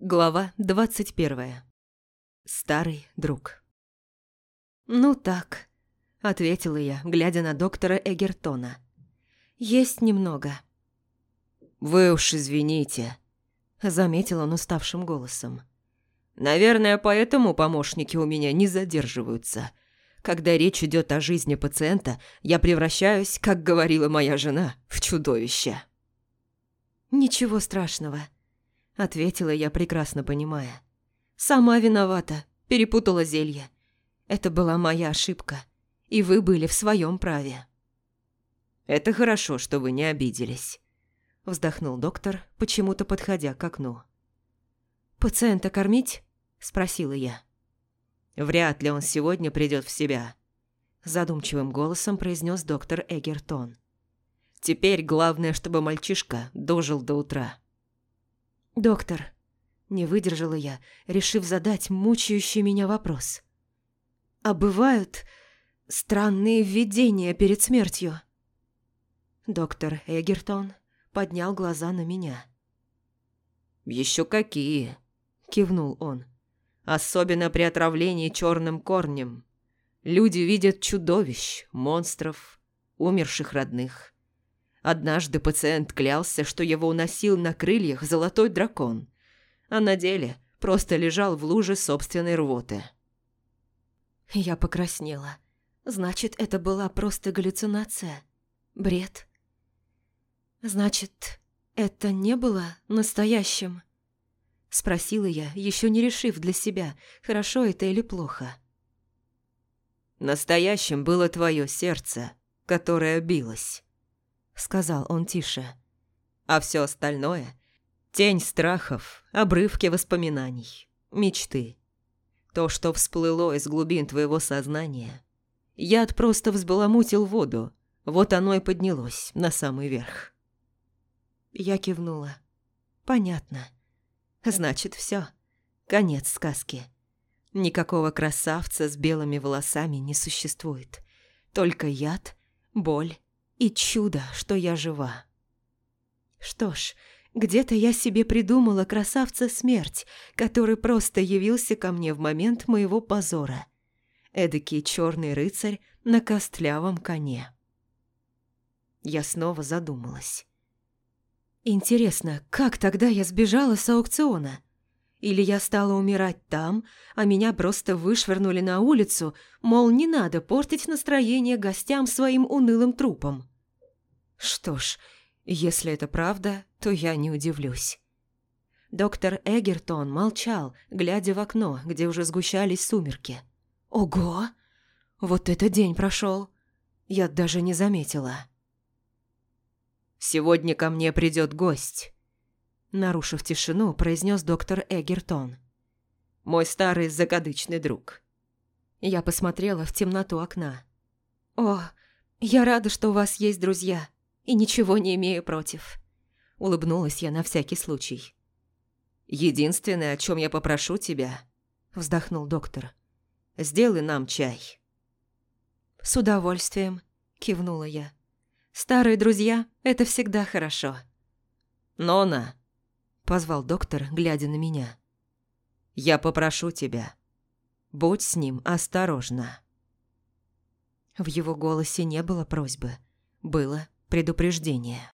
Глава двадцать первая. Старый друг. «Ну так», — ответила я, глядя на доктора Эгертона. «Есть немного». «Вы уж извините», — заметил он уставшим голосом. «Наверное, поэтому помощники у меня не задерживаются. Когда речь идет о жизни пациента, я превращаюсь, как говорила моя жена, в чудовище». «Ничего страшного», — ответила я, прекрасно понимая. «Сама виновата, перепутала зелье. Это была моя ошибка, и вы были в своем праве». «Это хорошо, что вы не обиделись», — вздохнул доктор, почему-то подходя к окну. «Пациента кормить?» — спросила я. «Вряд ли он сегодня придет в себя», — задумчивым голосом произнес доктор Эгертон. Теперь главное, чтобы мальчишка дожил до утра. «Доктор», — не выдержала я, решив задать мучающий меня вопрос. «А бывают странные видения перед смертью?» Доктор Эгертон поднял глаза на меня. «Еще какие!» – кивнул он. «Особенно при отравлении черным корнем. Люди видят чудовищ, монстров, умерших родных. Однажды пациент клялся, что его уносил на крыльях золотой дракон, а на деле просто лежал в луже собственной рвоты. Я покраснела. Значит, это была просто галлюцинация? Бред? Значит, это не было настоящим? Спросила я, еще не решив для себя, хорошо это или плохо. Настоящим было твое сердце, которое билось сказал он тише. А все остальное – тень страхов, обрывки воспоминаний, мечты. То, что всплыло из глубин твоего сознания. Яд просто взбаламутил воду, вот оно и поднялось на самый верх. Я кивнула. Понятно. Значит, все. Конец сказки. Никакого красавца с белыми волосами не существует. Только яд, боль и чудо, что я жива. Что ж, где-то я себе придумала красавца смерть, который просто явился ко мне в момент моего позора. Эдакий черный рыцарь на костлявом коне. Я снова задумалась. Интересно, как тогда я сбежала с аукциона? Или я стала умирать там, а меня просто вышвырнули на улицу, мол, не надо портить настроение гостям своим унылым трупом. Что ж, если это правда, то я не удивлюсь. Доктор Эгертон молчал, глядя в окно, где уже сгущались сумерки. Ого! Вот это день прошел. Я даже не заметила. «Сегодня ко мне придет гость», — нарушив тишину, произнес доктор Эгертон. «Мой старый закадычный друг». Я посмотрела в темноту окна. «О, я рада, что у вас есть друзья и ничего не имею против». Улыбнулась я на всякий случай. «Единственное, о чем я попрошу тебя», – вздохнул доктор, – «сделай нам чай». «С удовольствием», – кивнула я. «Старые друзья – это всегда хорошо». «Нона», – позвал доктор, глядя на меня. «Я попрошу тебя. Будь с ним осторожна». В его голосе не было просьбы. Было предупреждение.